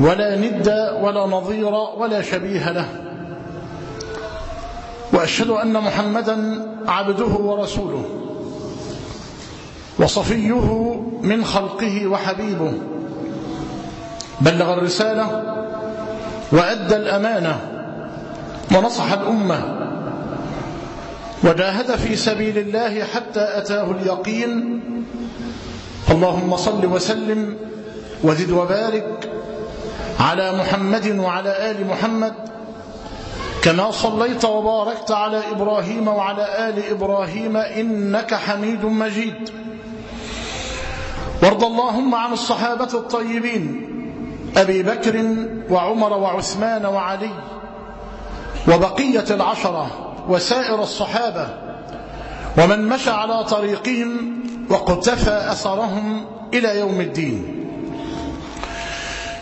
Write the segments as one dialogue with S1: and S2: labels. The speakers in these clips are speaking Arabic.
S1: ولا ند ولا نظير ولا شبيه له. وأشهد أن محمدا عبده ورسوله. وصفيه من خلقه وحبيبه. بلغ الرسالة وأدى الأمانة ونصح الأمة. وجاهد في سبيل الله حتى أتاه اليقين. اللهم صل وسلم وزد وبارك على محمد وعلى آل محمد كما صليت وباركت على إبراهيم وعلى آل إبراهيم إنك حميد مجيد. وارض اللهم عن الصحابة الطيبين أبي بكر وعمر وعثمان وعلي وبقية العشرة وسائر الصحابة ومن مشى على طريقهم واقتفى أثرهم إلى يوم الدين.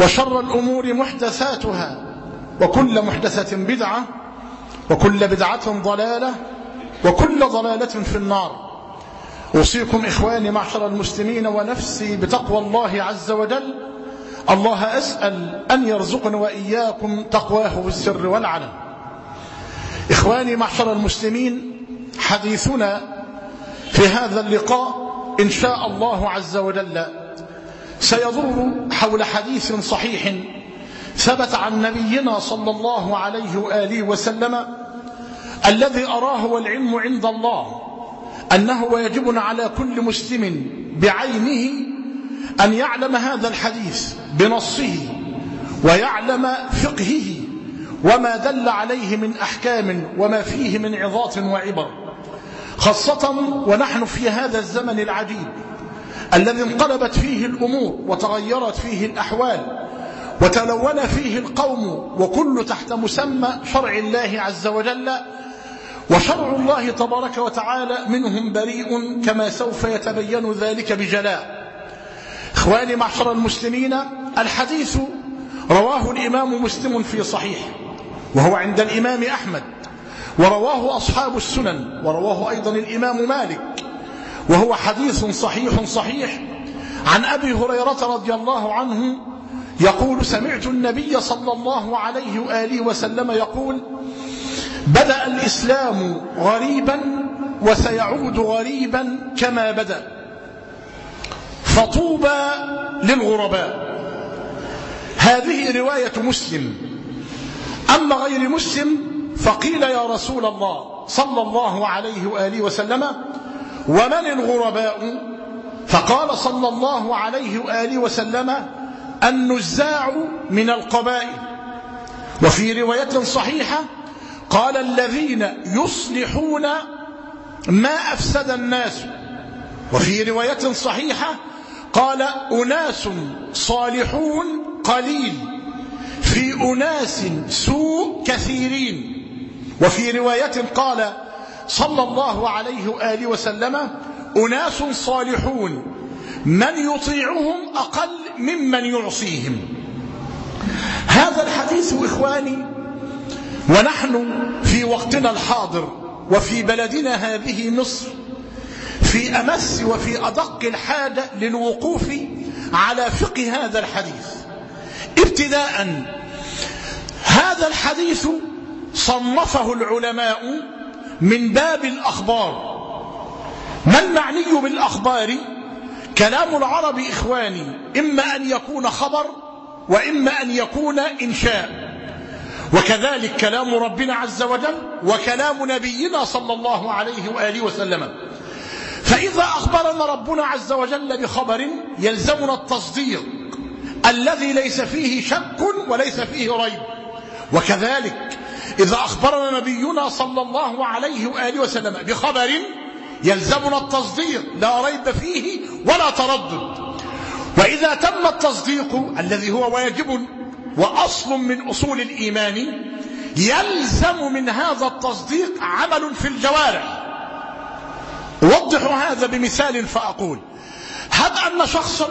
S1: وشر الأمور محدثاتها وكل محدثة بدعة وكل بدعة ضلالة وكل ضلالة في النار. أوصيكم إخواني معشر المسلمين ونفسي بتقوى الله عز وجل. الله أسأل أن يرزقنا وإياكم تقواه بالسر والعلن. إخواني معشر المسلمين حديثنا في هذا اللقاء إن شاء الله عز وجل. سيدور حول حديث صحيح ثبت عن نبينا صلى الله عليه وآله وسلم الذي أراه والعلم عند الله أنه ويجب على كل مسلم بعينه أن يعلم هذا الحديث بنصه ويعلم فقهه وما دل عليه من أحكام وما فيه من عظات وعبر خاصة ونحن في هذا الزمن العجيب. الذي انقلبت فيه الأمور وتغيرت فيه الأحوال وتلون فيه القوم وكل تحت مسمى شرع الله عز وجل وشرع الله تبارك وتعالى منهم بريء كما سوف يتبين ذلك بجلاء. إخواني معشر المسلمين الحديث رواه الإمام مسلم في صحيح وهو عند الإمام أحمد ورواه أصحاب السنن ورواه أيضا الإمام مالك وهو حديث صحيح صحيح. عن أبي هريرة رضي الله عنه يقول سمعت النبي صلى الله عليه وآله وسلم يقول بدأ الإسلام غريبا وسيعود غريبا كما بدأ فطوبى للغرباء. هذه رواية مسلم. أما غير مسلم فقيل يا رسول الله صلى الله عليه وآله وسلم ومن الغرباء؟ فقال صلى الله عليه وآله وسلم النزاع من القبائل. وفي رواية صحيحة قال الذين يصلحون ما أفسد الناس. وفي رواية صحيحة قال أناس صالحون قليل. في أناس سوء كثيرين. وفي رواية قال صلى الله عليه وآله وسلم أناس صالحون من يطيعهم أقل ممن يعصيهم. هذا الحديث إخواني ونحن في وقتنا الحاضر وفي بلدنا هذه مصر في أمس وفي أدق الحاجة للوقوف على فقه هذا الحديث. ابتداء هذا الحديث صنفه العلماء من باب الأخبار. ما المعني بالأخبار؟ كلام العرب إخواني إما أن يكون خبر وإما أن يكون إنشاء. وكذلك كلام ربنا عز وجل وكلام نبينا صلى الله عليه وآله وسلم. فإذا أخبرنا ربنا عز وجل بخبر يلزمنا التصديق الذي ليس فيه شك وليس فيه ريب. وكذلك إذا أخبرنا نبينا صلى الله عليه وآله وسلم بخبر يلزمنا التصديق لا ريب فيه ولا تردد. وإذا تم التصديق الذي هو واجب وأصل من أصول الإيمان يلزم من هذا التصديق عمل في الجوارح. أوضح هذا بمثال فأقول. هب أن شخصا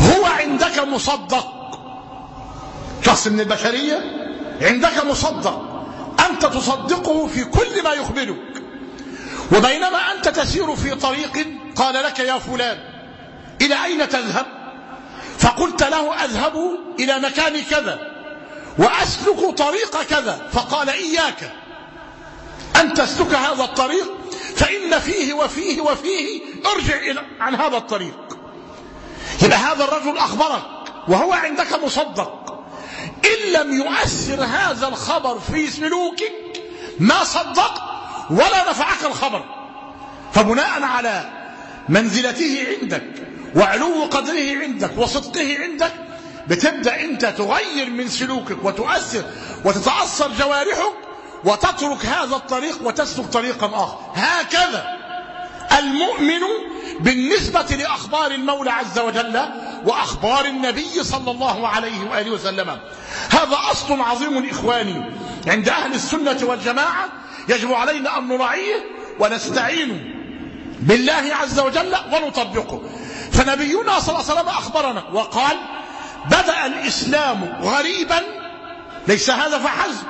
S1: هو عندك مصدق؟ شخص من البشرية؟ عندك مصدق أنت تصدقه في كل ما يخبرك. وبينما أنت تسير في طريق قال لك يا فلان إلى أين تذهب؟ فقلت له أذهب إلى مكان كذا وأسلك طريق كذا. فقال إياك أن تسلك هذا الطريق فإن فيه وفيه وفيه ارجع عن هذا الطريق. يبقى هذا الرجل أخبرك وهو عندك مصدق إن لم يؤثر هذا الخبر في سلوكك ما صدقت ولا نفعك الخبر. فبناء على منزلته عندك وعلو قدره عندك وصدقه عندك بتبدأ أنت تغير من سلوكك وتؤثر وتتأثر جوارحك وتترك هذا الطريق وتسلك طريقا آخر. هكذا. المؤمن بالنسبة لأخبار المولى عز وجل وأخبار النبي صلى الله عليه وآله وسلم. هذا أصل عظيم إخواني عند أهل السنة والجماعة. يجب علينا أن نراعيه ونستعين بالله عز وجل ونطبقه. فنبينا صلى الله عليه وسلم أخبرنا وقال بدأ الإسلام غريبا ليس هذا فحسب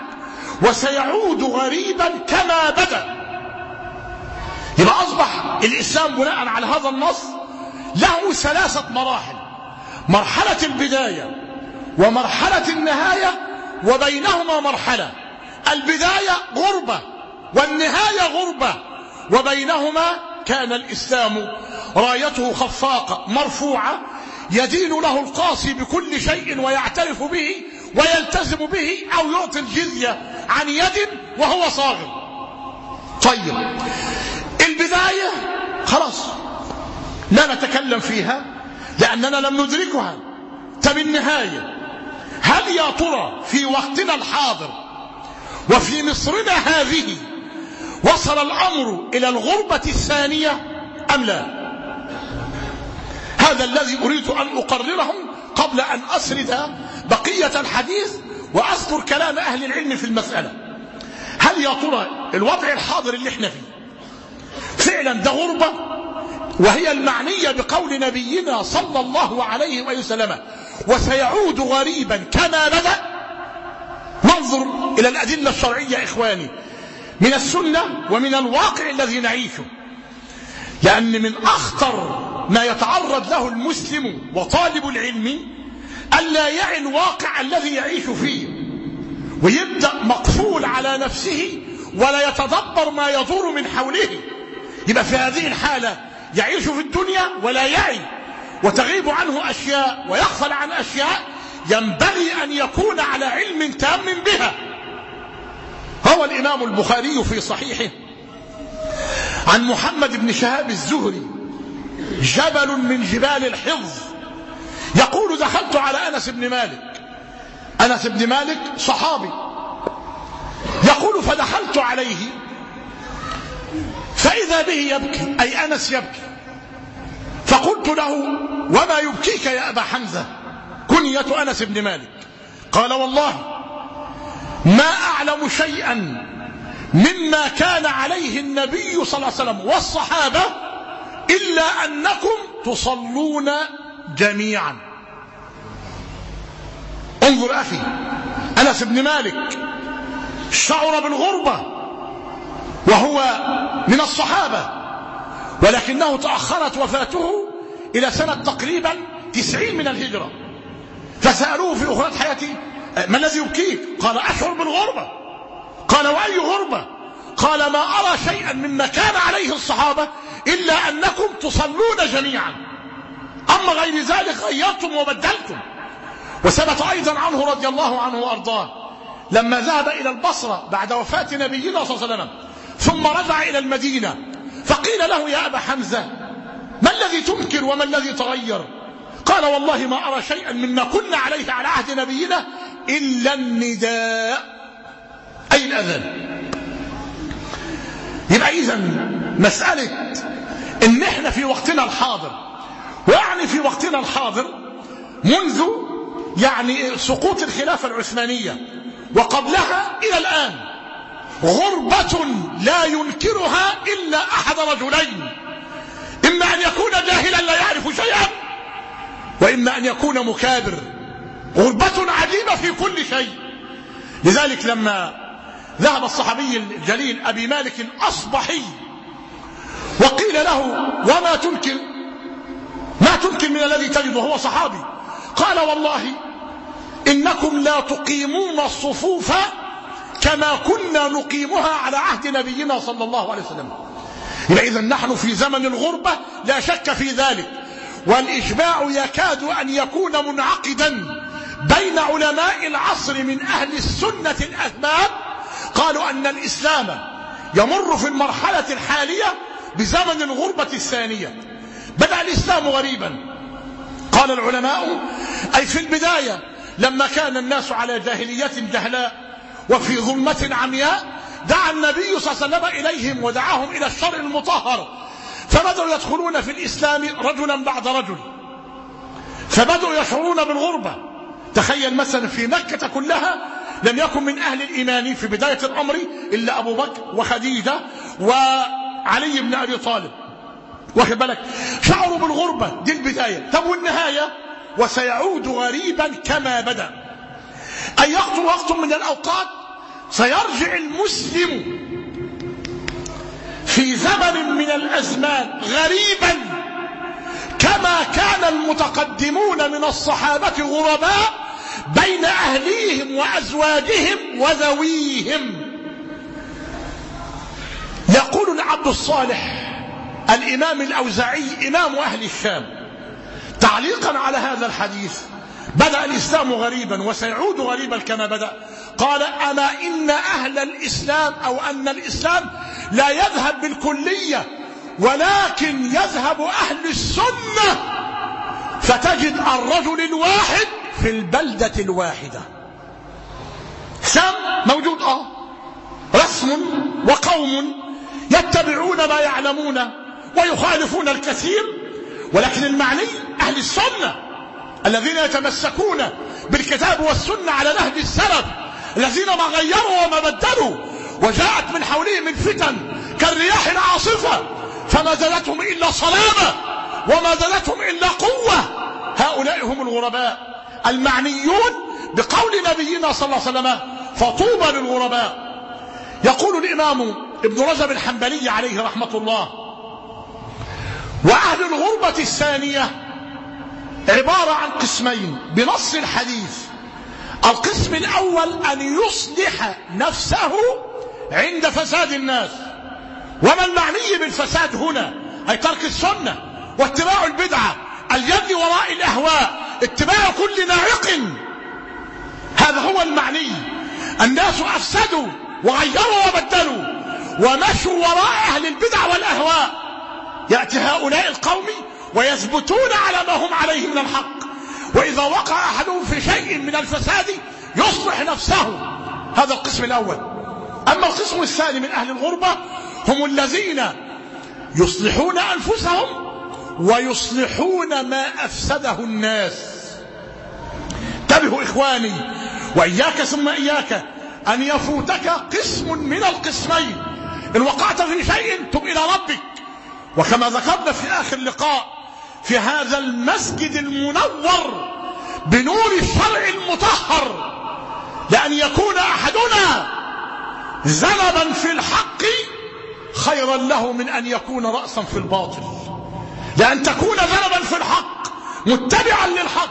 S1: وسيعود غريبا كما بدأ. يبقى أصبح الإسلام بناء على هذا النص له ثلاثة مراحل. مرحلة البداية ومرحلة النهاية وبينهما مرحلة. البداية غربة والنهاية غربة وبينهما كان الإسلام رايته خفاقة مرفوعة يدين له القاصي بكل شيء ويعترف به ويلتزم به أو يعطي الجزية عن يد وهو صاغر. طيب البداية. خلاص. لا نتكلم فيها لأننا لم ندركها. طب النهاية. هل يا ترى في وقتنا الحاضر وفي مصرنا هذه وصل الأمر إلى الغربة الثانية أم لا؟ هذا الذي أريد أن أقرره قبل أن أسرد بقية الحديث وأذكر كلام أهل العلم في المسألة. هل يا ترى الوضع الحاضر اللي إحنا فيه فعلا ده غربة. وهي المعنية بقول نبينا صلى الله عليه وسلم. وسيعود غريبا. كما بدأ. ننظر إلى الأدلة الشرعية إخواني. من السنة ومن الواقع الذي نعيشه. لأن من أخطر ما يتعرض له المسلم وطالب العلم ألا يعي الواقع الذي يعيش فيه. ويبدأ مقفول على نفسه ولا يتدبر ما يدور من حوله. يبقى في هذه الحالة يعيش في الدنيا ولا يعي. وتغيب عنه أشياء ويغفل عن أشياء ينبغي أن يكون على علم تام بها. روى الإمام البخاري في صحيحه عن محمد بن شهاب الزهري جبل من جبال الحفظ. يقول دخلت على أنس بن مالك. أنس بن مالك صحابي. يقول فدخلت عليه. فإذا به يبكي أي أنس يبكي. فقلت له وما يبكيك يا أبا حمزة؟ كنية أنس بن مالك. قال والله ما أعلم شيئا مما كان عليه النبي صلى الله عليه وسلم والصحابة إلا أنكم تصلون جميعا. انظر أخي أنس بن مالك شعر بالغربة. وهو من الصحابة ولكنه تأخرت وفاته إلى سنة تقريبا تسعين من الهجرة. فسألوه في أخرى حياتي ما الذي يبكيك؟ قال أشعر بالغربة. قال وأي غربة؟ قال ما أرى شيئا مما كان عليه الصحابة إلا أنكم تصلون جميعا. أما غير ذلك غيرتم وبدلتم. وثبت أيضا عنه رضي الله عنه وأرضاه لما ذهب إلى البصرة بعد وفاة نبينا صلى الله عليه وسلم ثم رجع إلى المدينة. فقيل له يا أبا حمزة ما الذي تنكر وما الذي تغير؟ قال والله ما أرى شيئا مما كنا عليه على عهد نبينا إلا النداء. أي الأذان يبقى إذا مسألة إن إحنا في وقتنا الحاضر ويعني في وقتنا الحاضر منذ يعني سقوط الخلافة العثمانية وقبلها إلى الآن. غربة لا ينكرها إلا أحد رجلين. إما أن يكون جاهلا لا يعرف شيئا وإما أن يكون مكابر. غربة عجيبة في كل شيء. لذلك لما ذهب الصحابي الجليل أبي مالك الأصبحي وقيل له وما تنكر؟ ما تنكر من الذي تجد وهو صحابي. قال والله إنكم لا تقيمون الصفوف كما كنا نقيمها على عهد نبينا صلى الله عليه وسلم. إذا نحن في زمن الغربة لا شك في ذلك. والإجماع يكاد أن يكون منعقدا بين علماء العصر من أهل السنة الأثباب قالوا أن الإسلام يمر في المرحلة الحالية بزمن الغربة الثانية. بدأ الإسلام غريبا. قال العلماء أي في البداية لما كان الناس على جاهلية جهلاء وفي ظلمة عمياء دعا النبي صلى الله عليه وسلم إليهم ودعاهم إلى الشرع المطهر. فبدأوا يدخلون في الإسلام رجلا بعد رجل. فبدأوا يشعرون بالغربة. تخيل مثلا في مكة كلها لم يكن من أهل الإيمان في بداية الأمر إلا أبو بكر وخديجة وعلي بن أبي طالب. واخد بالك؟ شعروا بالغربة. دي البداية. طب والنهاية؟ وسيعود غريبا كما بدأ. أن يقتل وقت من الأوقات سيرجع المسلم في زمن من الأزمان غريبا كما كان المتقدمون من الصحابة غرباء بين أهليهم وأزواجهم وذويهم. يقول العبد الصالح الإمام الأوزعي إمام أهل الشام تعليقا على هذا الحديث. بدأ الإسلام غريبا وسيعود غريبا كما بدأ. قال أما إن أهل الإسلام أو أن الإسلام لا يذهب بالكلية ولكن يذهب أهل السنة فتجد الرجل الواحد في البلدة الواحدة. سم موجود آه رسم وقوم يتبعون ما يعلمون ويخالفون الكثير ولكن المعني أهل السنة. الذين يتمسكون بالكتاب والسنة على نهج السلف الذين ما غيروا وما بدلوا وجاءت من حولهم الفتن كالرياح العاصفة فما زادتهم إلا صلابة وما زادتهم إلا قوة. هؤلاء هم الغرباء المعنيون بقول نبينا صلى الله عليه وسلم فطوبى للغرباء. يقول الإمام ابن رجب الحنبلي عليه رحمة الله وأهل الغربة الثانية عبارة عن قسمين. بنص الحديث. القسم الأول أن يصلح نفسه عند فساد الناس. وما المعني بالفساد هنا؟ أي ترك السنة واتباع البدعة. اليد وراء الأهواء. اتباع كل ناعق هذا هو المعني. الناس أفسدوا وغيروا وبدلوا. ومشوا وراء أهل البدع والأهواء. يأتي هؤلاء القوم ويثبتون على ما هم عليه من الحق. وإذا وقع أحدهم في شيء من الفساد يصلح نفسه. هذا القسم الأول. أما القسم الثاني من أهل الغربة هم الذين يصلحون أنفسهم ويصلحون ما أفسده الناس. انتبهوا إخواني وإياك ثم إياك أن يفوتك قسم من القسمين. إن وقعت في شيء تب إلى ربك. وكما ذكرنا في آخر لقاء في هذا المسجد المنور بنور الشرع المطهر لأن يكون أحدنا ذنبا في الحق خيرا له من أن يكون رأسا في الباطل. لأن تكون ذنبا في الحق متبعا للحق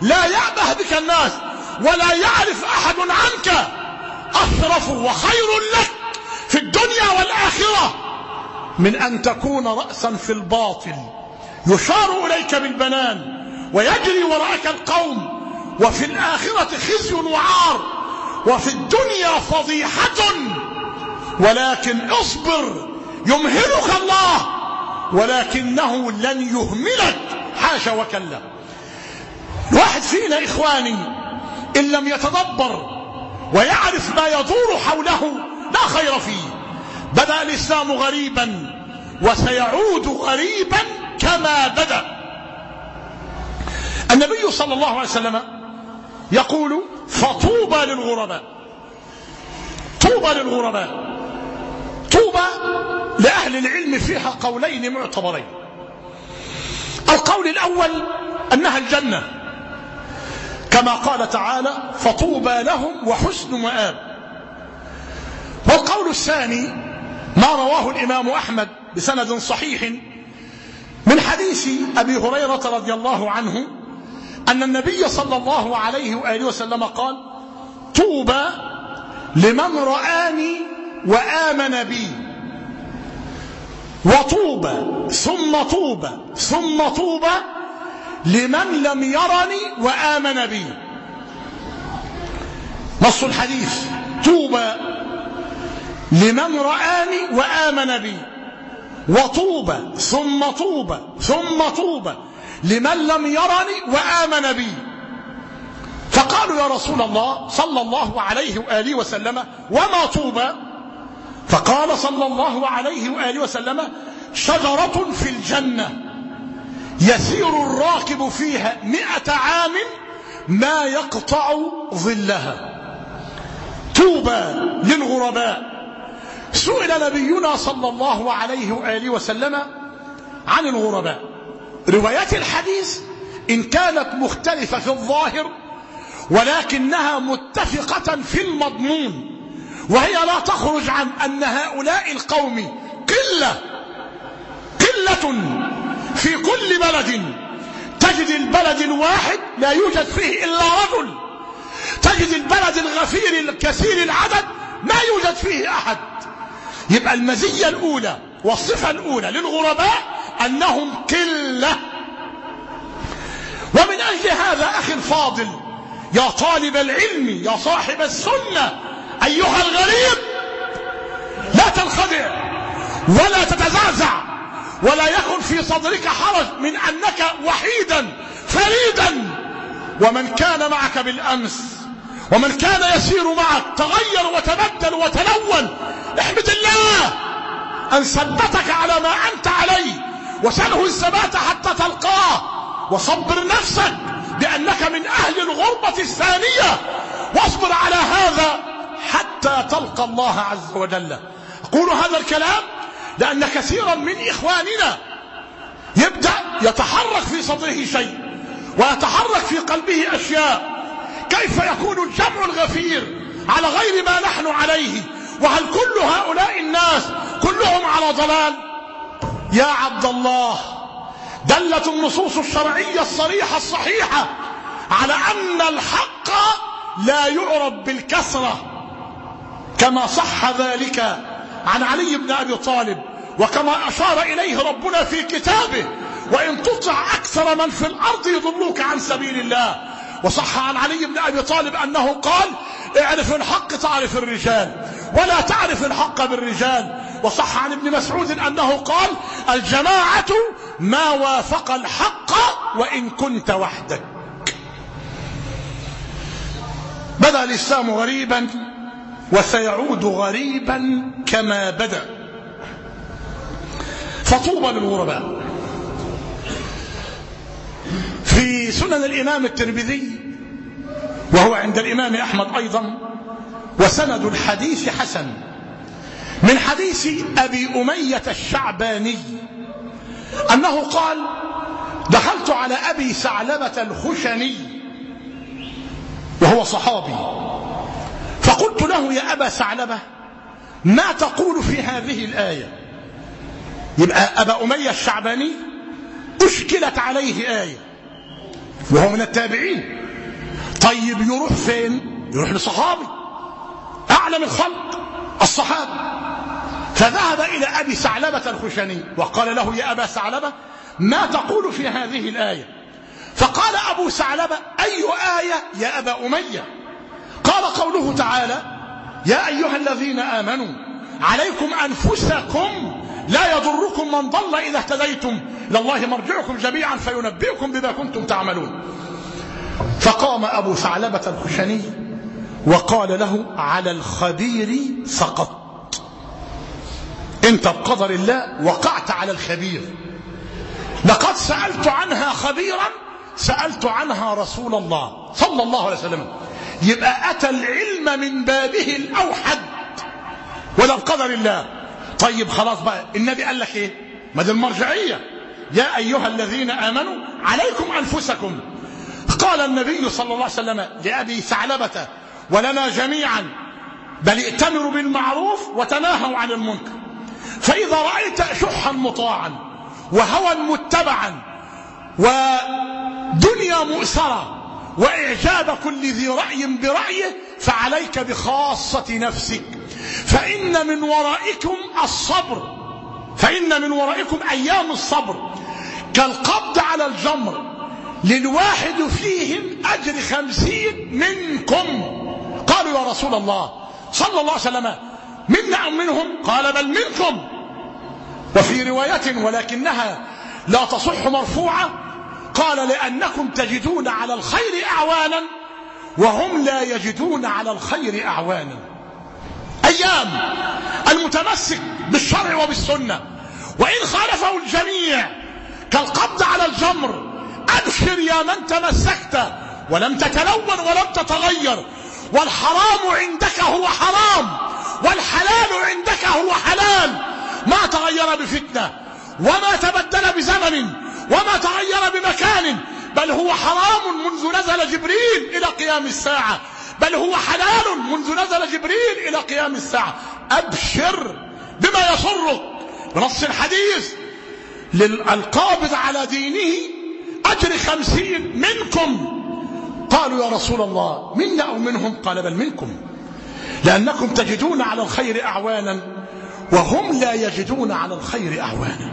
S1: لا يأبه بك الناس ولا يعرف أحد عنك أشرف وخير لك في الدنيا والآخرة من أن تكون رأسا في الباطل. يشار إليك بالبنان ويجري وراءك القوم وفي الآخرة خزي وعار وفي الدنيا فضيحة. ولكن اصبر يمهلك الله ولكنه لن يهملك. حاشا وكلا. الواحد فينا إخواني إن لم يتدبر ويعرف ما يدور حوله لا خير فيه. بدأ الإسلام غريبا. وسيعود غريبا كما بدأ. النبي صلى الله عليه وسلم يقول فطوبى للغرباء. طوبى للغرباء. طوبى لأهل العلم فيها قولين معتبرين. القول الأول أنها الجنة. كما قال تعالى فطوبى لهم وحسن مآب. والقول الثاني ما رواه الإمام أحمد بسند صحيح من حديث أبي هريرة رضي الله عنه أن النبي صلى الله عليه وآله وسلم قال طوبى لمن رآني وآمن بي. وطوبى ثم طوبى ثم طوبى لمن لم يرني وآمن بي. نص الحديث طوبى لمن رآني وآمن بي. وطوبى ثم طوبى ثم طوبى لمن لم يرني وآمن بي. فقالوا يا رسول الله صلى الله عليه وآله وسلم وما طوبى فقال صلى الله عليه وآله وسلم شجرة في الجنة يسير الراكب فيها مئة عام ما يقطع ظلها. توبى للغرباء. سئل نبينا صلى الله عليه وآله وسلم عن الغرباء. روايات الحديث إن كانت مختلفة في الظاهر ولكنها متفقة في المضمون وهي لا تخرج عن أن هؤلاء القوم قلة قلة في كل بلد. تجد البلد الواحد لا يوجد فيه إلا رجل. تجد البلد الغفير الكثير العدد ما يوجد فيه أحد. يبقى المزية الأولى والصفة الأولى للغرباء أنهم قلة. ومن أجل هذا أخي الفاضل يا طالب العلم يا صاحب السنة أيها الغريب لا تنخدع ولا تتزعزع ولا يكن في صدرك حرج من أنك وحيدا فريدا. ومن كان معك بالأمس ومن كان يسير معك تغير وتبدل وتلون. احمد الله أن ثبتك على ما أنت عليه وسله الثبات حتى تلقاه. وصبر نفسك بأنك من أهل الغربة الثانية. واصبر على هذا حتى تلقى الله عز وجل. أقول هذا الكلام لأن كثيرا من إخواننا يبدأ يتحرك في صدره شيء ويتحرك في قلبه أشياء. كيف يكون الجمع الغفير على غير ما نحن عليه؟ وهل كل هؤلاء الناس كلهم على ضلال؟ يا عبد الله دلت النصوص الشرعية الصريحة الصحيحة على أن الحق لا يعرف بالكثرة كما صح ذلك عن علي بن أبي طالب وكما أشار إليه ربنا في كتابه وإن تطع أكثر من في الأرض يضلوك عن سبيل الله. وصح عن علي بن أبي طالب أنه قال اعرف الحق تعرف الرجال ولا تعرف الحق بالرجال. وصح عن ابن مسعود أنه قال الجماعة ما وافق الحق وإن كنت وحدك. بدأ الإسلام غريبا وسيعود غريبا كما بدأ. فطوبى للغرباء. في سنن الإمام الترمذي وهو عند الإمام أحمد أيضا وسند الحديث حسن. من حديث أبي أمية الشعباني أنه قال دخلت على أبي ثعلبة الخشني وهو صحابي فقلت له يا أبا ثعلبة ما تقول في هذه الآية؟ يبقى أبا أمية الشعباني أشكلت عليه آية. وهو من التابعين. طيب يروح فين؟ يروح لصحابي. أعلم الخلق الصحابة. فذهب إلى أبي ثعلبة الخشني وقال له يا أبا ثعلبة ما تقول في هذه الآية؟ فقال أبو ثعلبة أي آية يا أبا أمية؟ قال قوله تعالى يا أيها الذين آمنوا عليكم أنفسكم لا يضركم من ضل إذا اهتديتم. لله مرجعكم جميعا فينبئكم بما كنتم تعملون. فقام أبو ثعلبة الخشني وقال له على الخبير سقط انت بقدر الله وقعت على الخبير. لقد سألت عنها خبيرا سألت عنها رسول الله صلى الله عليه وسلم. يبقى أتى العلم من بابه الأوحد. ولا بقدر الله. طيب خلاص بقى. النبي قال لك إيه؟ ما دي المرجعية. يا أيها الذين آمنوا عليكم أنفسكم. قال النبي صلى الله عليه وسلم لأبي ثعلبة ولنا جميعا بل ائتمروا بالمعروف وتناهوا عن المنكر. فإذا رأيت شحا مطاعا وهوى متبعا ودنيا مؤسرة وإعجاب كل ذي رأي برأيه فعليك بخاصة نفسك. فإن من ورائكم الصبر. فإن من ورائكم أيام الصبر. كالقبض على الجمر. للواحد فيهم أجر خمسين منكم. قالوا يا رسول الله صلى الله عليه وسلم منا أم منهم؟ قال بل منكم. وفي رواية ولكنها لا تصح مرفوعة قال لأنكم تجدون على الخير أعوانا وهم لا يجدون على الخير أعوانا. أيام المتمسك بالشرع وبالسنة. وإن خالفه الجميع كالقبض على الجمر أبشر يا من تمسكت ولم تتلون ولم تتغير. والحرام عندك هو حرام والحلال عندك هو حلال. ما تغير بفتنة وما تبدل بزمن وما تغير بمكان بل هو حرام منذ نزل جبريل إلى قيام الساعة. بل هو حلال منذ نزل جبريل إلى قيام الساعة. أبشر بما يسرك. بنص الحديث. للقابض على دينه أجر خمسين منكم. قالوا يا رسول الله منا أو منهم؟ قال بل منكم. لأنكم تجدون على الخير أعوانا وهم لا يجدون على الخير أعوانا.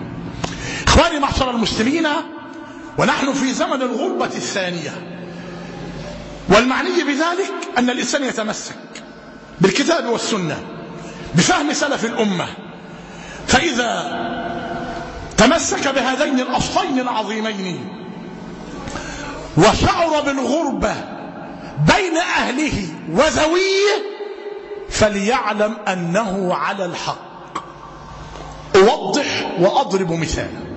S1: إخواني معشر المسلمين ونحن في زمن الغربة الثانية. والمعني بذلك أن الإنسان يتمسك بالكتاب والسنة بفهم سلف الأمة. فإذا تمسك بهذين الأصلين العظيمين وشعر بالغربة بين أهله وذويه فليعلم أنه على الحق. أوضح وأضرب مثالا.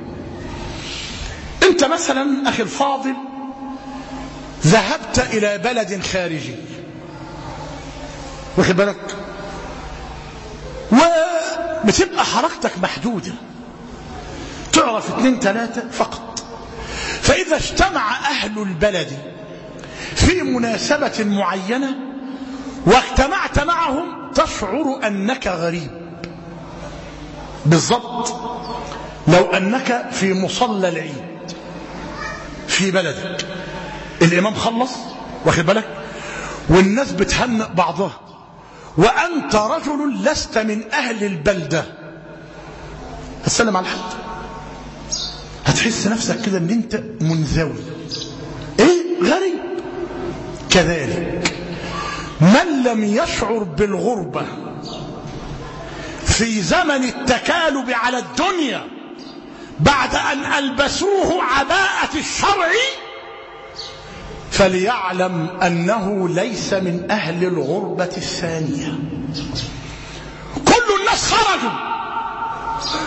S1: أنت مثلا أخي الفاضل ذهبت إلى بلد خارجي. واخد بالك؟ وبتبقى حركتك محدودة. تعرف اثنين ثلاثة فقط. فإذا اجتمع أهل البلد في مناسبة معينة واجتمعت معهم تشعر أنك غريب. بالضبط. لو أنك في مصلى العيد في بلدك. الإمام خلص واخد بالك؟ والناس بتهنئ بعضها. وأنت رجل لست من أهل البلدة. هتسلم على حد هتحس نفسك كده إن أنت منزوي. إيه؟ غريب. كذلك من لم يشعر بالغربة في زمن التكالب على الدنيا بعد أن ألبسوه عباءة الشرع فليعلم أنه ليس من أهل الغربة الثانية. كل الناس خرجوا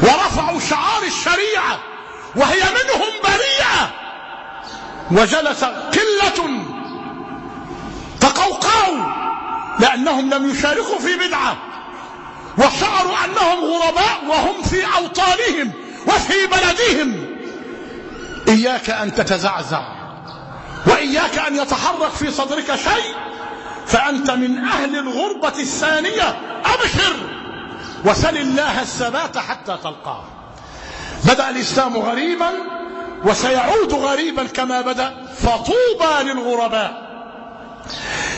S1: ورفعوا شعار الشريعة وهي منهم بريئة وجلس قلة تقوقعوا لأنهم لم يشاركوا في بدعة. وشعروا أنهم غرباء وهم في أوطانهم وفي بلدهم. إياك أن تتزعزع. وإياك أن يتحرك في صدرك شيء فأنت من أهل الغربة الثانية أبشر! وسل الله الثبات حتى تلقاه. بدأ الإسلام غريبا وسيعود غريبا كما بدأ فطوبى للغرباء.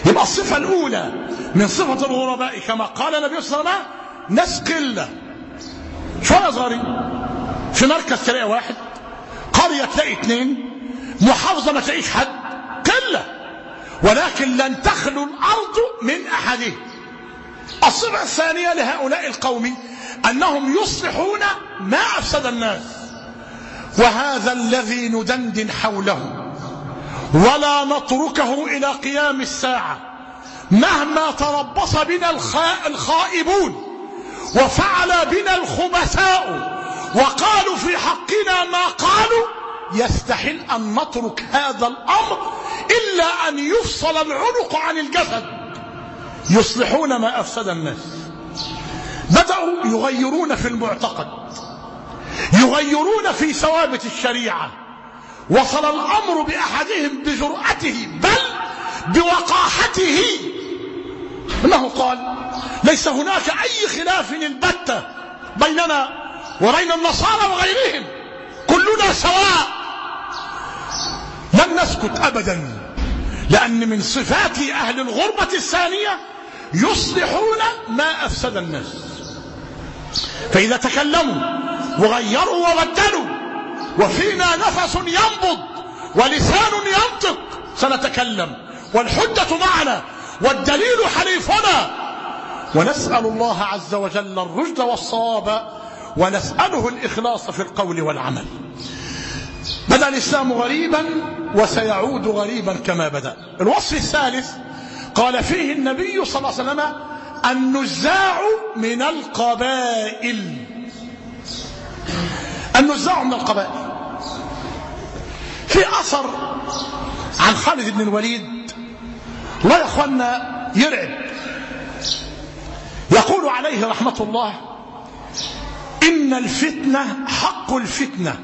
S1: يبقى الصفة الأولى من صفة الغرباء كما قال النبي صلى الله عليه وسلم ناس قلة شوية صغيرين في مركز تلاقي واحد قرية تلاقي اثنين محافظة ما تلاقيش حد. قلة ولكن لن تخلو الأرض من أحدهم الصفة الثانية لهؤلاء القوم أنهم يصلحون ما أفسد الناس. وهذا الذي ندندن حوله. ولا نتركه إلى قيام الساعة. مهما تربص بنا الخائبون. وفعل بنا الخبثاء. وقالوا في حقنا ما قالوا. يستحل أن نترك هذا الأمر إلا أن يفصل العنق عن الجسد. يصلحون ما أفسد الناس. بدأوا يغيرون في المعتقد. يغيرون في ثوابت الشريعة. وصل الأمر بأحدهم بجرأته بل بوقاحته. إنه قال ليس هناك أي خلاف البتة بيننا وبين النصارى وغيرهم. كلنا سواء. لن نسكت ابدا لأن من صفات أهل الغربة الثانية يصلحون ما أفسد الناس. فإذا تكلموا وغيروا وبدلوا وفينا نفس ينبض ولسان ينطق سنتكلم. والحجة معنا والدليل حليفنا. ونسأل الله عز وجل الرشد والصواب ونسأله الإخلاص في القول والعمل. بدأ الإسلام غريبا وسيعود غريبا كما بدأ. الوصف الثالث قال فيه النبي صلى الله عليه وسلم النزاع من القبائل. النزاع من القبائل. في أثر عن خالد بن الوليد الله يا اخوانا يرعب. يقول عليه رحمة الله إن الفتنة حق الفتنة.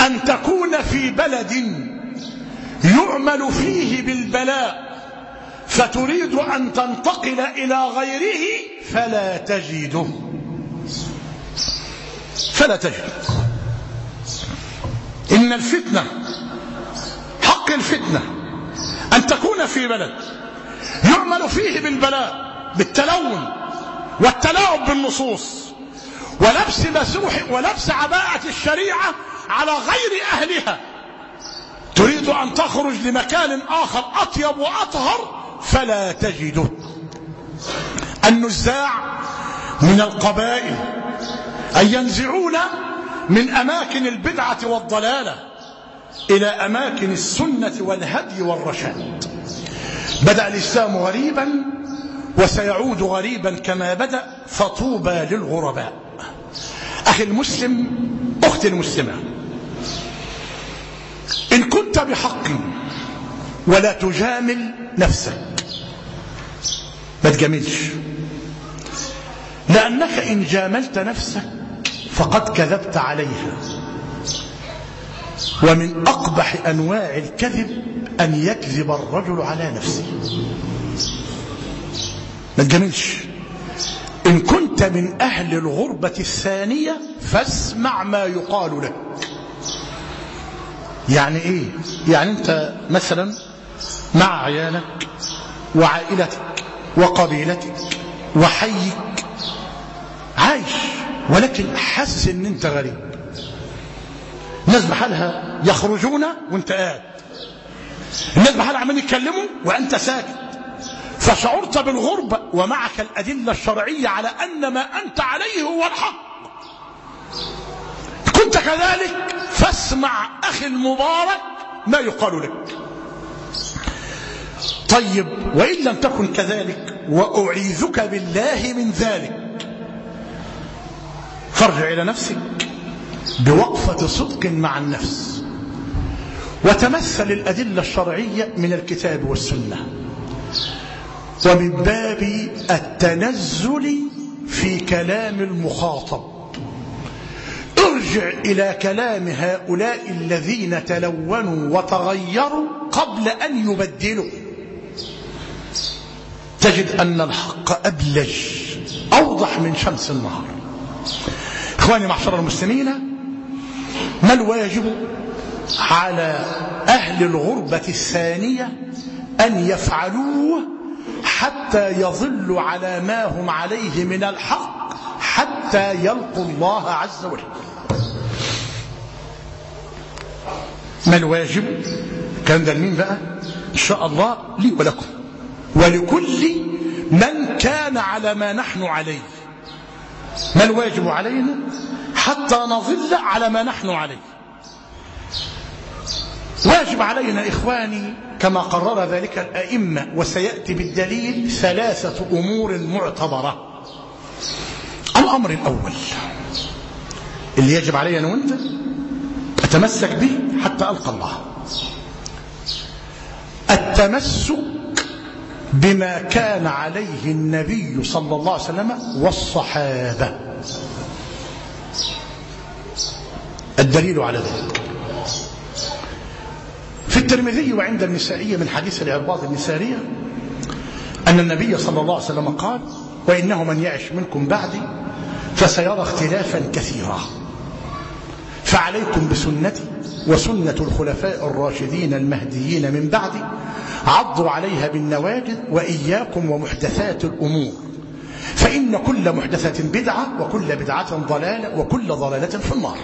S1: أن تكون في بلد يعمل فيه بالبلاء فتريد أن تنتقل إلى غيره فلا تجده. فلا تجد إن الفتنة حق الفتنة. أن تكون في بلد يعمل فيه بالبلاء بالتلون والتلاعب بالنصوص. ولبس مسوح ولبس عباءة الشريعة على غير أهلها. تريد أن تخرج لمكان آخر أطيب وأطهر فلا تجده. النزاع من القبائل أن ينزعون من أماكن البدعة والضلالة إلى أماكن السنة والهدي والرشاد. بدأ الإسلام غريبا وسيعود غريبا كما بدأ فطوبى للغرباء. أخي المسلم أختي المسلمة. إن كنت بحق ولا تجامل نفسك. ما تجاملش. لأنك إن جاملت نفسك فقد كذبت عليها. ومن أقبح أنواع الكذب أن يكذب الرجل على نفسه. ما تجاملش. إن كنت من أهل الغربة الثانية فاسمع ما يقال لك. يعني إيه؟ يعني أنت مثلا مع عيالك وعائلتك وقبيلتك وحيك عايش ولكن حاسس إن أنت غريب. الناس بحالها يخرجون وأنت قاعد. الناس بحالها عمالين يتكلموا وأنت ساكت. فشعرت بالغربة ومعك الأدلة الشرعية على أن ما أنت عليه هو الحق. كنت كذلك فاسمع أخي المبارك ما يقال لك. طيب وإن لم تكن كذلك وأعيذك بالله من ذلك. فارجع إلى نفسك بوقفة صدق مع النفس وتمثل الأدلة الشرعية من الكتاب والسنة. ومن باب التنزل في كلام المخاطب. ارجع إلى كلام هؤلاء الذين تلونوا وتغيروا قبل أن يبدلوا. تجد أن الحق أبلج أوضح من شمس النهار. إخواني معشر المسلمين ما الواجب على أهل الغربة الثانية أن يفعلوه حتى يظلوا على ما هم عليه من الحق حتى يلقوا الله عز وجل. ما الواجب؟ كان ده لمين بقى؟ إن شاء الله لي ولكم. ولكل من كان على ما نحن عليه. ما الواجب علينا؟ حتى نظل على ما نحن عليه. واجب علينا إخواني كما قرر ذلك الأئمة وسيأتي بالدليل ثلاثة أمور معتبرة. الأمر الأول اللي يجب علينا وأنت أتمسك به حتى ألقى الله. التمسك بما كان عليه النبي صلى الله عليه وسلم والصحابة. الدليل على ذلك. في الترمذي وعند النسائية من حديث العرباض النسارية أن النبي صلى الله عليه وسلم قال وإنه من يعش منكم بعدي فسيرى اختلافا كثيرا. فعليكم بسنتي وسنة الخلفاء الراشدين المهديين من بعدي عضوا عليها بالنواجذ وإياكم ومحدثات الأمور. فإن كل محدثة بدعة وكل بدعة ضلالة وكل ضلالة في النار.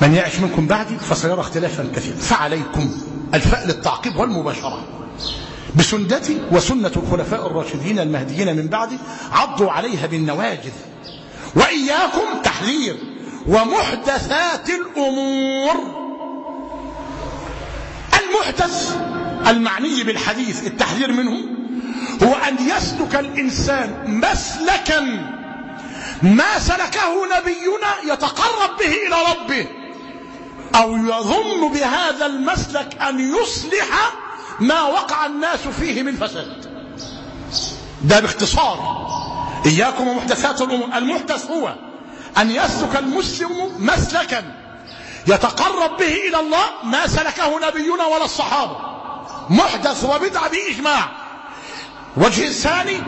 S1: من يعش منكم بعدي فسيرى اختلافا كثيرا. فعليكم الفاء للتعقيب والمباشرة. بسنتي وسنة الخلفاء الراشدين المهديين من بعدي عضوا عليها بالنواجذ. وإياكم تحذير ومحدثات الأمور. المحدث المعني بالحديث التحذير منه هو أن يسلك الإنسان مسلكا ما سلكه نبينا يتقرب به إلى ربه. أو يظن بهذا المسلك أن يصلح ما وقع الناس فيه من فساد. ده باختصار. إياكم ومحدثات الأمور المحدث هو أن يسلك المسلم مسلكا يتقرب به إلى الله ما سلكه نبينا ولا الصحابة. محدث وبدعة بإجماع. وجه الثاني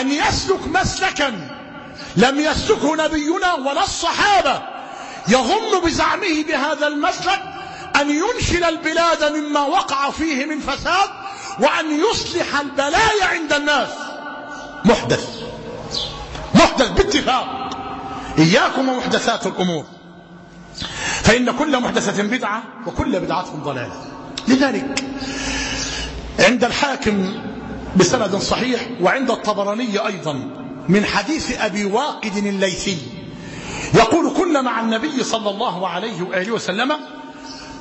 S1: أن يسلك مسلكا لم يسلكه نبينا ولا الصحابة. يظن بزعمه بهذا المسلك أن ينشل البلاد مما وقع فيه من فساد وأن يصلح البلايا عند الناس. محدث. محدث باتفاق. إياكم ومحدثات الأمور. فإن كل محدثة بدعة وكل بدعة ضلالة. لذلك عند الحاكم بسند صحيح وعند الطبراني أيضا من حديث أبي واقد الليثي يقول كنا مع النبي صلى الله عليه وآله وسلم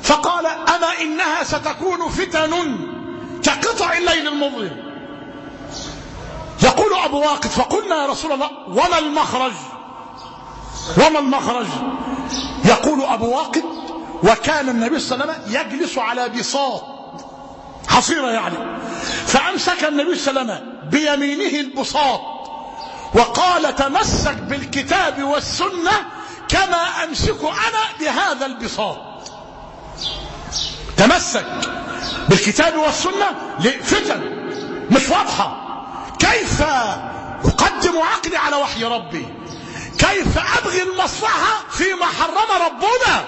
S1: فقال أما إنها ستكون فتن كقطع الليل المظلم. يقول أبو واقد فقلنا يا رسول الله وما المخرج؟ وما المخرج؟ يقول أبو واقد وكان النبي صلى الله عليه وسلم يجلس على بساط حصيرة يعني فأمسك النبي صلى الله عليه وسلم بيمينه البساط وقال تمسك بالكتاب والسنة كما أمسك أنا بهذا البساط. تمسك بالكتاب والسنة لفتن مش واضحة. كيف أقدم عقلي على وحي ربي؟ كيف أبغي المصلحة فيما حرم ربنا؟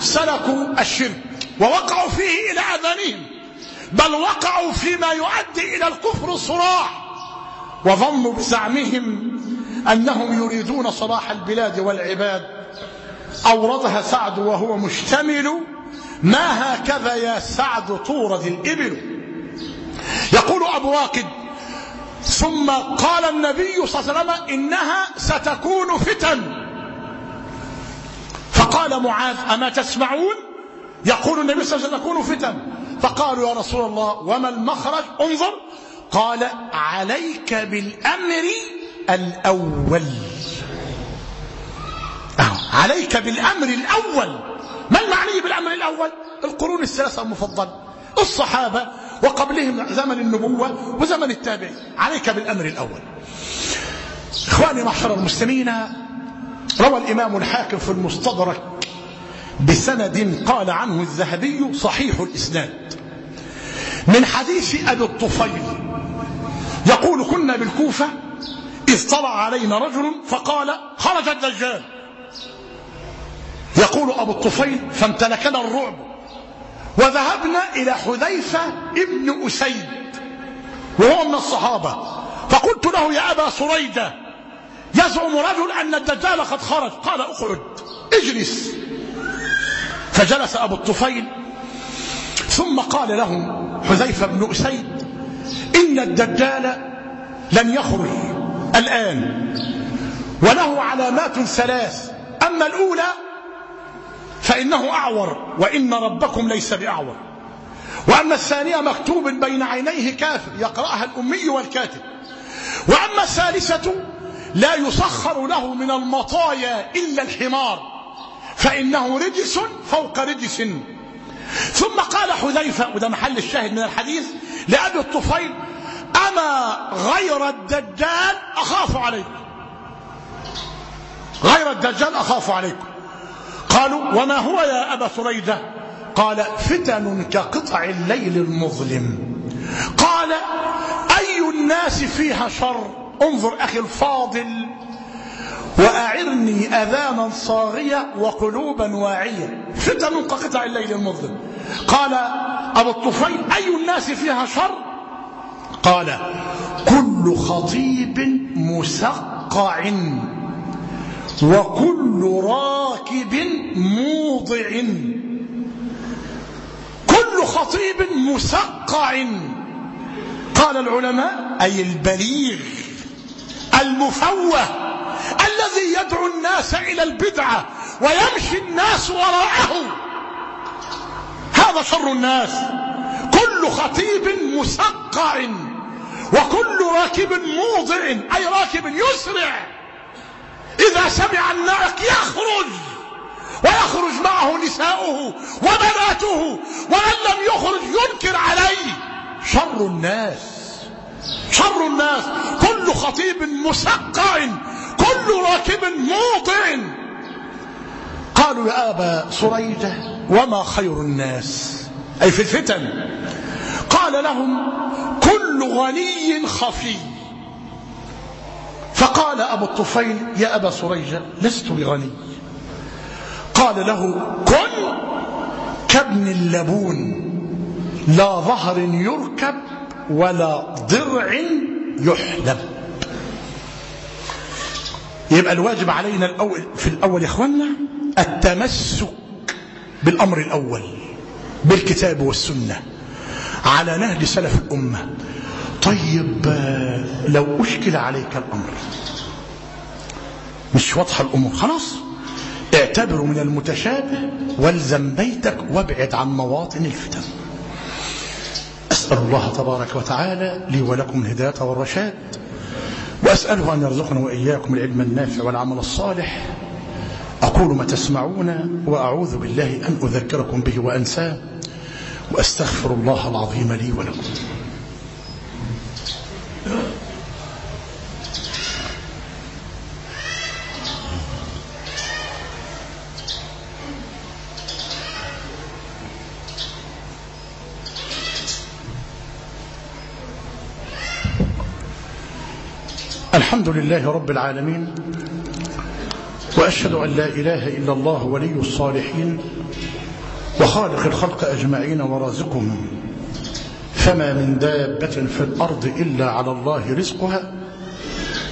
S1: سلكوا الشرك ووقعوا فيه إلى أذانهم بل وقعوا فيما يؤدي إلى الكفر الصراح وظنوا بزعمهم أنهم يريدون صلاح البلاد والعباد. أوردها سعد وهو مشتمل. ما هكذا يا سعد تورد الإبل؟ يقول أبو واقد ثم قال النبي صلى الله عليه وسلم إنها ستكون فتن. فقال معاذ أما تسمعون؟ يقول النبي صلى الله عليه وسلم تكون فتن. فقالوا يا رسول الله وما المخرج؟ انظر قال عليك بالأمر الأول. عليك بالأمر الأول. ما المعني بالأمر الأول؟ القرون الثلاثة المفضلة الصحابة وقبلهم زمن النبوة وزمن التابعين. عليك بالأمر الأول. إخواني محشر المسلمين روى الإمام الحاكم في المستدرك بسند قال عنه الذهبي صحيح الإسناد. من حديث أبي الطفيل. يقول كنا بالكوفة إذ طلع علينا رجل فقال خرج الدجال. يقول أبو الطفيل فامتلكنا الرعب وذهبنا إلى حذيفة ابن أسيد وهو من الصحابة. فقلت له يا أبا سريدة يزعم رجل أن الدجال قد خرج. قال اقعد اجلس. فجلس أبو الطفيل ثم قال لهم حذيفة بن أسيد إن الدجال لن يخرج الآن وله علامات ثلاث أما الأولى فإنه أعور وإن ربكم ليس بأعور وأما الثانية مكتوب بين عينيه كافر يقرأها الأمي والكاتب وأما الثالثة لا يسخر له من المطايا إلا الحمار فإنه رجس فوق رجس. ثم قال حذيفة وده محل الشاهد من الحديث لأبي الطفيل أما غير الدجال أخاف عليكم. غير الدجال أخاف عليكم. قالوا وما هو يا أبا ثريدة قال فتن كقطع الليل المظلم. قال أي الناس فيها شر؟ انظر أخي الفاضل. وأعرني أذانا صاغية وقلوبا واعية. فتن كقطع الليل المظلم. قال أبو الطفيل أي الناس فيها شر؟ قال كل خطيب مسقع وكل راكب موضع. كل خطيب مسقع. قال العلماء أي البليغ المفوه. الذي يدعو الناس إلى البدعة ويمشي الناس وراءه. هذا شر الناس. كل خطيب مسقع وكل راكب موضع أي راكب يسرع. إذا سمع النائق يخرج ويخرج معه نساؤه وبناته ومن لم يخرج ينكر عليه. شر الناس. شر الناس. كل خطيب مسقع كل راكب موضع. قالوا يا أبا سريجة وما خير الناس؟ أي في الفتن. قال لهم كل غني خفي. فقال أبو الطفيل يا أبا سريجة لست بغني. قال له كن كابن اللبون. لا ظهر يركب ولا ضرع يحلب. يبقى الواجب علينا الأول في الأول يا إخوانا التمسك بالأمر الأول بالكتاب والسنة على نهج سلف الأمة. طيب لو أشكل عليك الأمر مش واضحة الأمور خلاص؟ اعتبروا من المتشابه والزم بيتك وابعد عن مواطن الفتن. أسأل الله تبارك وتعالى لي ولكم الهداية والرشاد. وأسأله أن يرزقنا وإياكم العلم النافع والعمل الصالح. أقول ما تسمعون وأعوذ بالله أن أذكركم به وأنساه وأستغفر الله العظيم لي ولكم. الحمد لله رب العالمين وأشهد أن لا إله إلا الله ولي الصالحين وخالق الخلق أجمعين ورازقهم. فما من دابة في الأرض إلا على الله رزقها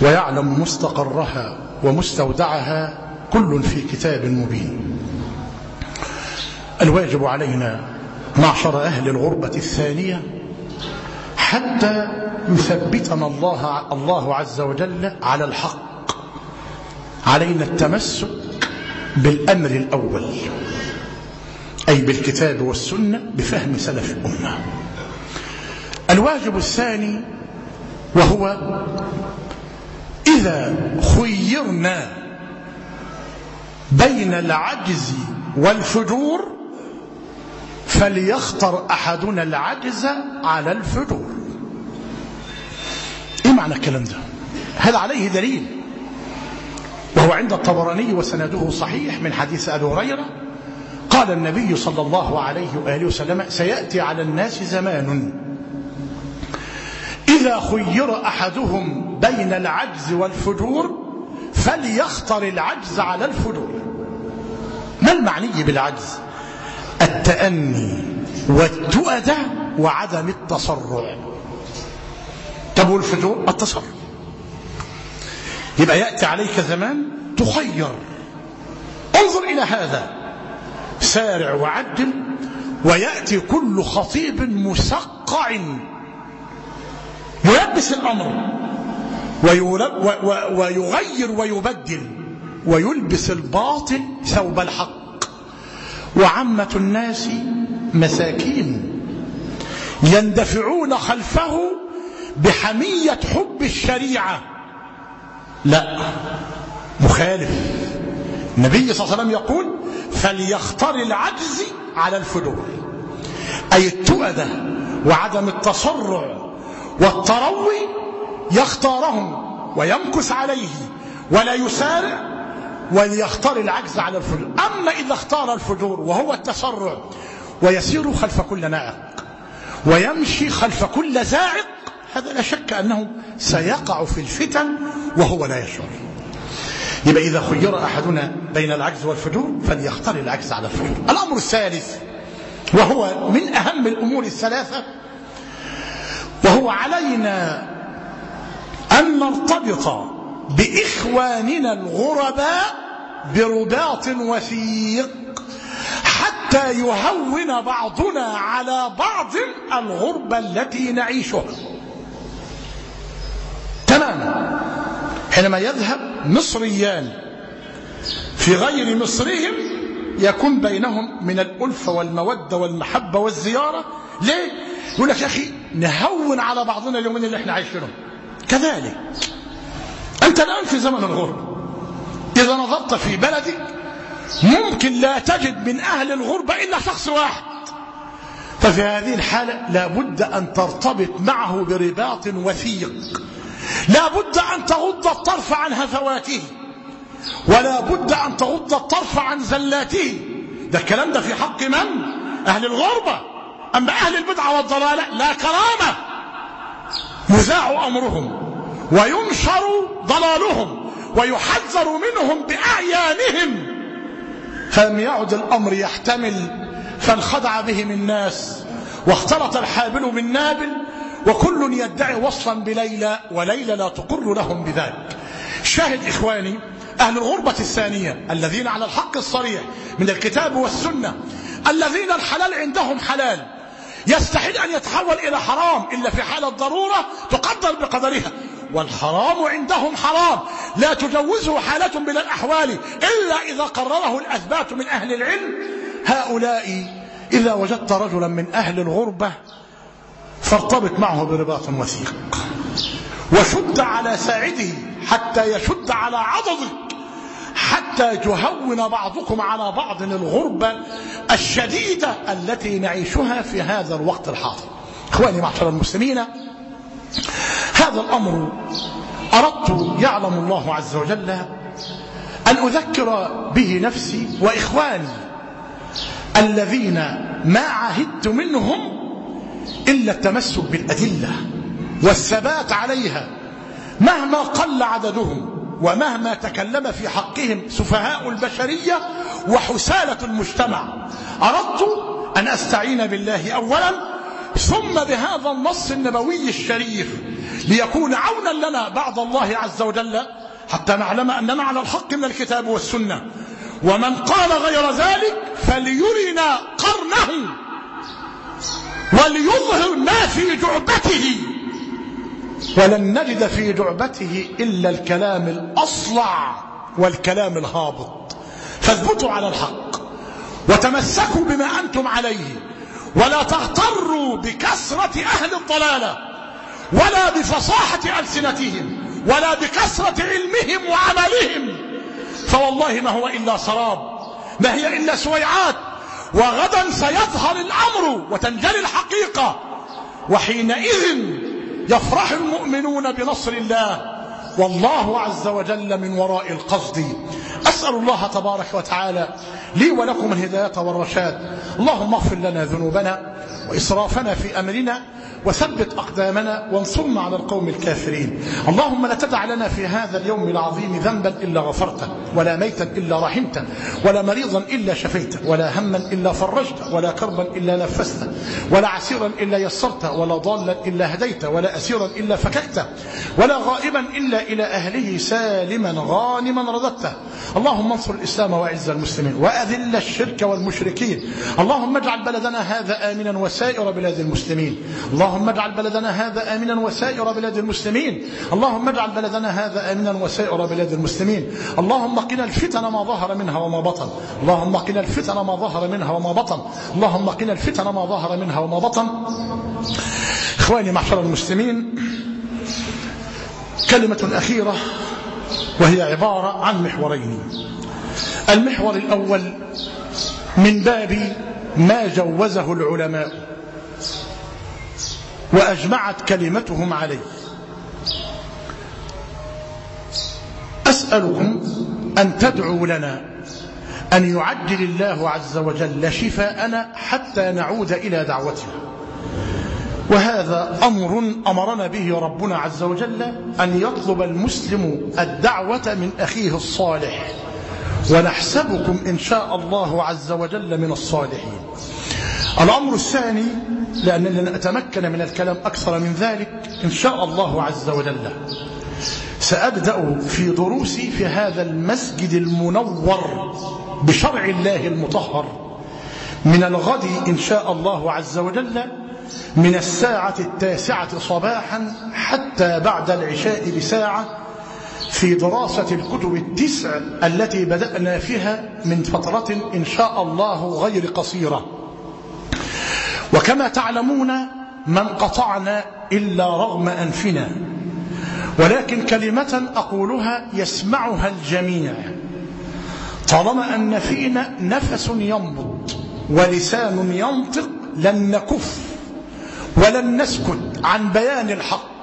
S1: ويعلم مستقرها ومستودعها كل في كتاب مبين. الواجب علينا معشر أهل الغربة الثانية حتى يثبتنا الله الله عز وجل على الحق. علينا التمسك بالأمر الأول أي بالكتاب والسنة بفهم سلف الأمة. الواجب الثاني وهو إذا خيرنا بين العجز والفجور فليختر أحدنا العجز على الفجور. معنى الكلام ده؟ هذا عليه دليل؟ وهو عند الطبراني وسنده صحيح من حديث أبي هريرة قال النبي صلى الله عليه وآله وسلم سيأتي على الناس زمان. إذا خير أحدهم بين العجز والفجور فليختر العجز على الفجور. ما المعني بالعجز؟ التأني والتؤدة وعدم التسرع طب والفجور التسرع يبقى يأتي عليك زمان تخير. انظر إلى هذا. سارع وعدل ويأتي كل خطيب مسقع. يلبس الأمر ويغير ويبدل ويلبس الباطل ثوب الحق. وعامة الناس مساكين. يندفعون خلفه بحمية حب الشريعة. لا. مخالف. النبي صلى الله عليه وسلم يقول فليختار العجز على الفجور. أي التؤدة وعدم التسرع والتروي يختارهم ويمكث عليه ولا يسارع وليختار العجز على الفجور. أما إذا اختار الفجور وهو التسرع ويسير خلف كل نائق ويمشي خلف كل زائق هذا لا شك أنه سيقع في الفتن وهو لا يشعر. يبقى إذا خير أحدنا بين العجز والفجور فليختار العجز على الفجور الأمر الثالث وهو من أهم الأمور الثلاثة وهو علينا أن نرتبط بإخواننا الغرباء برباط وثيق حتى يهون بعضنا على بعض الغربة التي نعيشها. تماما حينما يذهب مصريان في غير مصرهم يكون بينهم من الألفة والمودة والمحبة والزيارة. ليه؟ يقول لك يا أخي نهون على بعضنا اليومين اللي إحنا عايشينهم. كذلك. أنت الآن في زمن الغربة إذا نظرت في بلدك ممكن لا تجد من أهل الغربة إلا شخص واحد. ففي هذه الحالة لابد أن ترتبط معه برباط وثيق. لابد أن تغض الطرف عن هفواته ولا بد أن تغض الطرف عن زلاته. ده الكلام ده في حق من؟ أهل الغربة. أما أهل البدعة والضلالة لا كرامة. يذاع أمرهم وينشر ضلالهم ويحذر منهم بأعيانهم. فلم يعد الأمر يحتمل فانخدع بهم الناس واختلط الحابل بالنابل وكل يدعي وصفا بليلى وليلى لا تقر لهم بذلك. شاهد إخواني أهل الغربة الثانية الذين على الحق الصريح من الكتاب والسنة الذين الحلال عندهم حلال. يستحيل أن يتحول إلى حرام إلا في حالة ضرورة تقدر بقدرها. والحرام عندهم حرام. لا تجوزه حالة من الأحوال إلا إذا قرره الأثبات من أهل العلم. هؤلاء إذا وجدت رجلا من أهل الغربة فارتبط معه برباط وثيق. وشد على ساعده حتى يشد على عضدك حتى تهون بعضكم على بعض الغربة الشديدة التي نعيشها في هذا الوقت الحاضر. إخواني معشر المسلمين هذا الأمر أردت يعلم الله عز وجل أن أذكر به نفسي وإخواني الذين ما عهدت منهم إلا التمسك بالأدلة والثبات عليها مهما قل عددهم ومهما تكلم في حقهم سفهاء البشرية وحسالة المجتمع أردت أن أستعين بالله أولا ثم بهذا النص النبوي الشريف ليكون عونا لنا بعد الله عز وجل حتى نعلم أننا على الحق من الكتاب والسنة. ومن قال غير ذلك فليرنا قرنه وليظهر ما في جعبته. ولن نجد في جعبته إلا الكلام الأصلع والكلام الهابط. فاثبتوا على الحق وتمسكوا بما أنتم عليه. ولا تغتروا بكثرة أهل الضلالة ولا بفصاحة ألسنتهم ولا بكثرة علمهم وعملهم. فوالله ما هو إلا سراب ما هي إلا سويعات. وغدا سيظهر الأمر وتنجلي الحقيقة. وحينئذ يفرح المؤمنون بنصر الله والله عز وجل من وراء القصد. أسأل الله تبارك وتعالى لي ولكم الهداية والرشاد. اللهم اغفر لنا ذنوبنا وإسرافنا في أمرنا وثبت أقدامنا وانصرنا على القوم الكافرين. اللهم لا تدع لنا في هذا اليوم العظيم ذنبا إلا غفرته ولا ميتا إلا رحمته ولا مريضا إلا شفيته ولا هما إلا فرجته ولا كربا إلا نفسته ولا عسيرا إلا يسرته ولا ضالا إلا هديته ولا أسيرا إلا فككته ولا غائبا إلا إلى أهله سالما غانما رددته. اللهم انصر الإسلام وأعز المسلمين وأذل الشرك والمشركين. اللهم اجعل بلدنا هذا آمنا وسائر بلاد المسلمين. اللهم اجعل بلدنا هذا آمنا وسائر بلاد المسلمين. اللهم اجعل بلدنا هذا آمنا وسائر بلاد المسلمين. اللهم قنا الفتن ما ظهر منها وما بطن. اللهم قنا الفتن ما ظهر منها وما بطن. اللهم قنا الفتن ما ظهر منها وما بطن. إخواني معشر المسلمين كلمة أخيرة وهي عبارة عن محورين. المحور الأول من باب ما جوزه العلماء. وأجمعت كلمتهم عليه. أسألكم أن تدعوا لنا أن يعجل الله عز وجل شفاءنا حتى نعود إلى دعوته وهذا أمر أمرنا به ربنا عز وجل أن يطلب المسلم الدعوة من أخيه الصالح. ونحسبكم إن شاء الله عز وجل من الصالحين. الأمر الثاني لأننا نتمكن من الكلام أكثر من ذلك إن شاء الله عز وجل. سأبدأ في دروسي في هذا المسجد المنور بشرع الله المطهر. من الغد إن شاء الله عز وجل من الساعة التاسعة صباحا حتى بعد العشاء بساعة في دراسة الكتب التسع التي بدأنا فيها من فترة إن شاء الله غير قصيرة. وكما تعلمون ما انقطعنا إلا رغم أنفنا. ولكن كلمة أقولها يسمعها الجميع. طالما أن فينا نفس ينبض ولسان ينطق لن نكف ولن نسكت عن بيان الحق.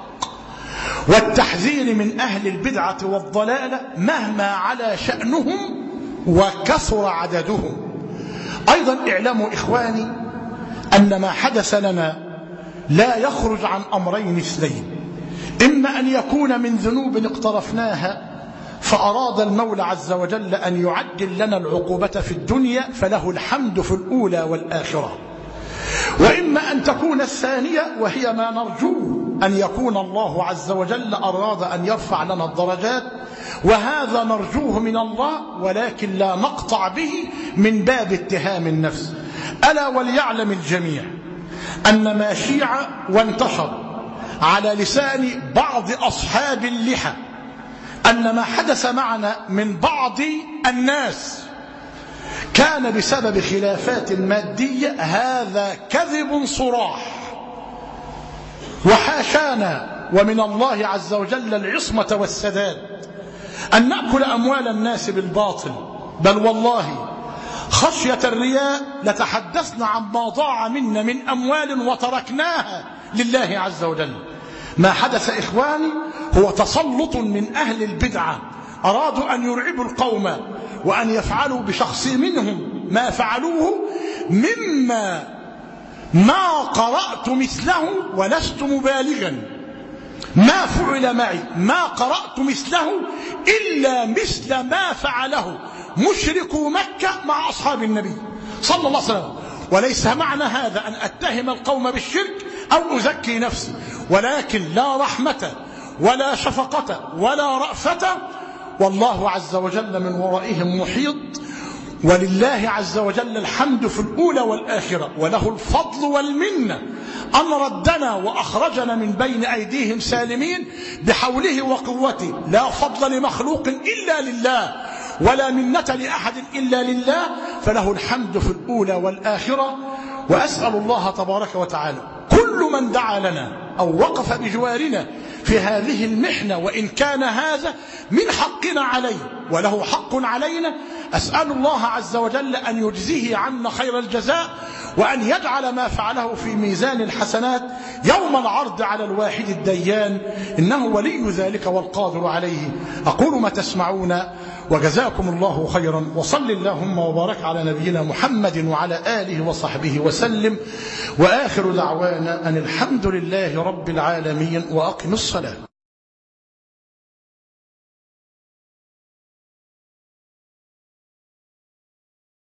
S1: والتحذير من أهل البدعة والضلالة مهما على شأنهم وكثر عددهم. أيضا اعلموا إخواني أن ما حدث لنا لا يخرج عن أمرين اثنين. إما أن يكون من ذنوب اقترفناها فأراد المولى عز وجل أن يعجل لنا العقوبة في الدنيا فله الحمد في الأولى والآخرة. وإما أن تكون الثانية وهي ما نرجوه أن يكون الله عز وجل أراد أن يرفع لنا الدرجات وهذا نرجوه من الله ولكن لا نقطع به من باب اتهام النفس. ألا وليعلم الجميع أن ما شيع وانتشر على لسان بعض أصحاب اللحى أن ما حدث معنا من بعض الناس كان بسبب خلافات مادية هذا كذب صراح وحاشانا ومن الله عز وجل العصمة والسداد أن نأكل أموال الناس بالباطل بل والله خشية الرياء لتحدثنا عما ضاع منا من أموال وتركناها لله عز وجل. ما حدث إخواني هو تسلط من أهل البدعة. أرادوا أن يرعبوا القوم وأن يفعلوا بشخص منهم ما فعلوه مما ما قرأت مثله ولست مبالغا. ما فعل معي ما قرأت مثله إلا مثل ما فعله. مشركو مكة مع أصحاب النبي صلى الله عليه وسلم. وليس معنى هذا أن أتهم القوم بالشرك أو أزكي نفسي. ولكن لا رحمة ولا شفقة ولا رأفة. والله عز وجل من ورائهم محيط. ولله عز وجل الحمد في الأولى والآخرة. وله الفضل والمنة. أن ردنا وأخرجنا من بين أيديهم سالمين بحوله وقوته. لا فضل لمخلوق إلا لله. ولا منة لأحد إلا لله فله الحمد في الأولى والآخرة وأسأل الله تبارك وتعالى. كل من دعا لنا أو وقف بجوارنا في هذه المحنة وإن كان هذا من حقنا عليه وله حق علينا أسأل الله عز وجل أن يجزيه عنا خير الجزاء وأن يجعل ما فعله في ميزان الحسنات يوم العرض على الواحد الديان إنه ولي ذلك والقادر عليه. أقول ما تسمعون وجزاكم الله خيرا وصل اللهم وبارك على نبينا محمد وعلى آله وصحبه وسلم. وآخر دعوانا أن الحمد لله رب العالمين وأقم الصلاة.